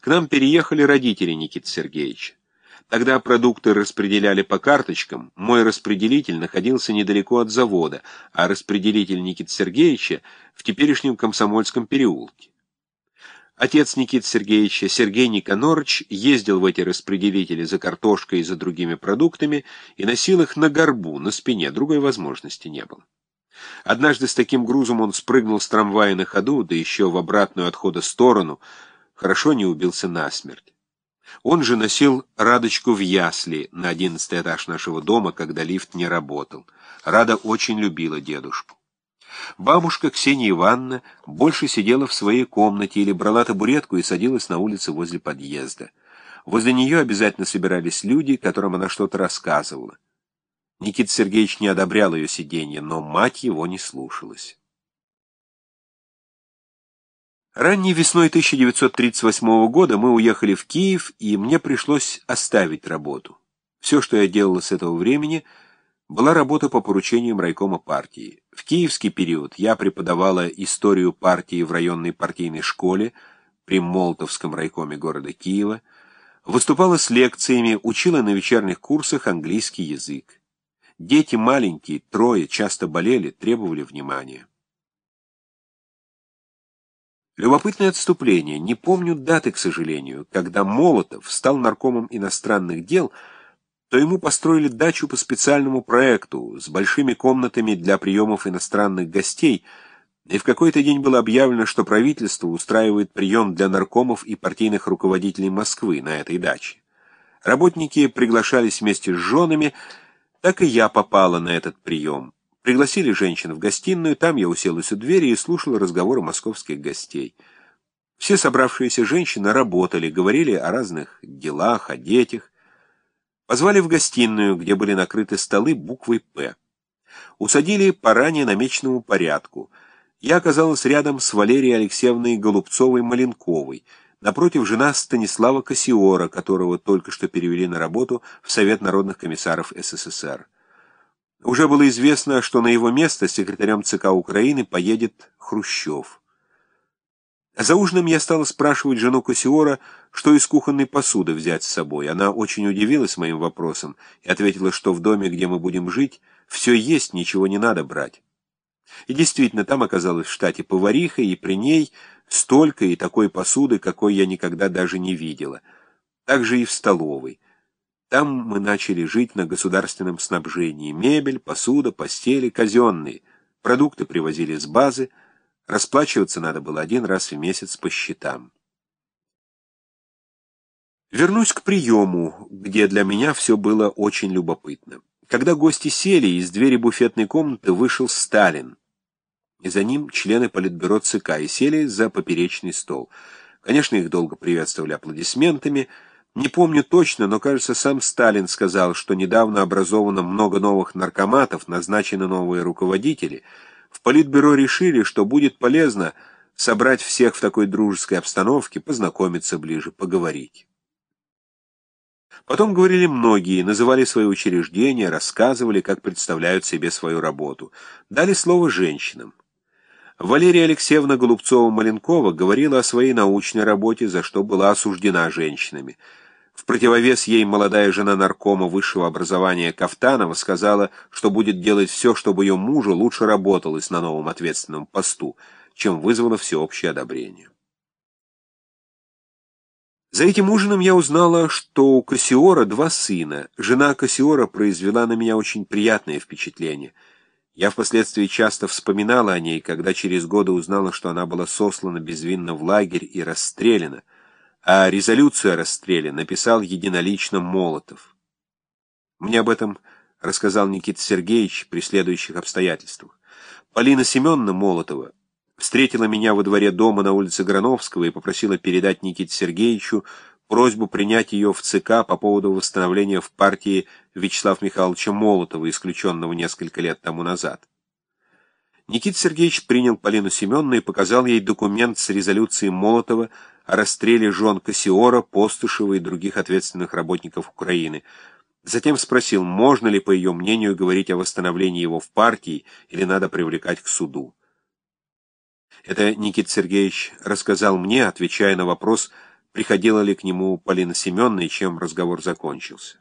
К нам переехали родители Никиты Сергеевича. Тогда продукты распределяли по карточкам, мой распределитель находился недалеко от завода, а распределитель Никиты Сергеевича в теперешнем Комсомольском переулке. Отец Никиты Сергеевича, Сергей Никонорович, ездил в эти распределители за картошкой и за другими продуктами и носил их на горбу, на спине, другой возможности не было. Однажды с таким грузом он спрыгнул с трамвая на ходу, да еще в обратную отхода сторону, хорошо не убился насмерть. Он же носил Радочку в ясли на одиннадцатый этаж нашего дома, когда лифт не работал. Рада очень любила дедушку. Бабушка Ксения Ивановна больше сидела в своей комнате или брала табуретку и садилась на улице возле подъезда. Возле нее обязательно собирались люди, которым она что-то рассказывала. Никита Сергеевич не одобрял ее сиденье, но мать его не слушалась. Ранней весной 1938 года мы уехали в Киев, и мне пришлось оставить работу. Все, что я делала с этого времени, была работа по поручениям райкома партии. В киевский период я преподавала историю партии в районной партийной школе при Молтовском райкоме города Киева, выступала с лекциями, учила на вечерних курсах английский язык. Дети маленькие, трое, часто болели, требовали внимания. Любопытное отступление. Не помню даты, к сожалению. Когда Молотов стал наркомом иностранных дел, то ему построили дачу по специальному проекту с большими комнатами для приемов иностранных гостей, и в какой-то день было объявлено, что правительство устраивает прием для наркомов и партийных руководителей Москвы на этой даче. Работники приглашались вместе с женами, так и я попала на этот прием. Пригласили женщин в гостиную, там я уселась у двери и слушала разговоры московских гостей. Все собравшиеся женщины работали, говорили о разных делах, о детях. Позвали в гостиную, где были накрыты столы буквой «П». Усадили по ранее намеченному порядку. Я оказалась рядом с Валерией Алексеевной Голубцовой-Маленковой, напротив жена Станислава Кассиора, которого только что перевели на работу в Совет народных комиссаров СССР. Уже было известно, что на его место секретарем ЦК Украины поедет Хрущев. За ужином я стала спрашивать жену Кассиора, что из кухонной посуды взять с собой. Она очень удивилась моим вопросом и ответила, что в доме, где мы будем жить, все есть, ничего не надо брать. И действительно, там оказалась в штате повариха, и при ней столько и такой посуды, какой я никогда даже не видела. Так же и в столовой. Там мы начали жить на государственном снабжении. Мебель, посуда, постели, казенные. Продукты привозили с базы. Расплачиваться надо было один раз в месяц по счетам. Вернусь к приему, где для меня все было очень любопытно. Когда гости сели, из двери буфетной комнаты вышел Сталин, и за ним члены Политбюро ЦК, и сели за поперечный стол. Конечно, их долго приветствовали аплодисментами, не помню точно, но, кажется, сам Сталин сказал, что недавно образовано много новых наркоматов, назначены новые руководители. В Политбюро решили, что будет полезно собрать всех в такой дружеской обстановке, познакомиться ближе, поговорить. Потом говорили многие, называли свои учреждения, рассказывали, как представляют себе свою работу. Дали слово женщинам. Валерия Алексеевна Голубцова-Маленкова говорила о своей научной работе, за что была осуждена женщинами. В противовес ей молодая жена наркома высшего образования Кафтанова сказала, что будет делать все, чтобы ее мужу лучше работалось на новом ответственном посту, чем вызвало всеобщее одобрение. За этим ужином я узнала, что у Кассиора два сына. Жена Кассиора произвела на меня очень приятное впечатление. Я впоследствии часто вспоминала о ней, когда через годы узнала, что она была сослана безвинно в лагерь и расстреляна а резолюцию о расстреле написал единолично Молотов. Мне об этом рассказал Никита Сергеевич при следующих обстоятельствах. Полина Семеновна Молотова встретила меня во дворе дома на улице Грановского и попросила передать Никите Сергеевичу просьбу принять ее в ЦК по поводу восстановления в партии Вячеслава Михайловича Молотова, исключенного несколько лет тому назад. Никита Сергеевич принял Полину Семеновну и показал ей документ с резолюцией Молотова о расстреле жен Кассиора, Постышева и других ответственных работников Украины. Затем спросил, можно ли, по ее мнению, говорить о восстановлении его в партии или надо привлекать к суду. Это Никита Сергеевич рассказал мне, отвечая на вопрос, приходила ли к нему Полина Семеновна и чем разговор закончился.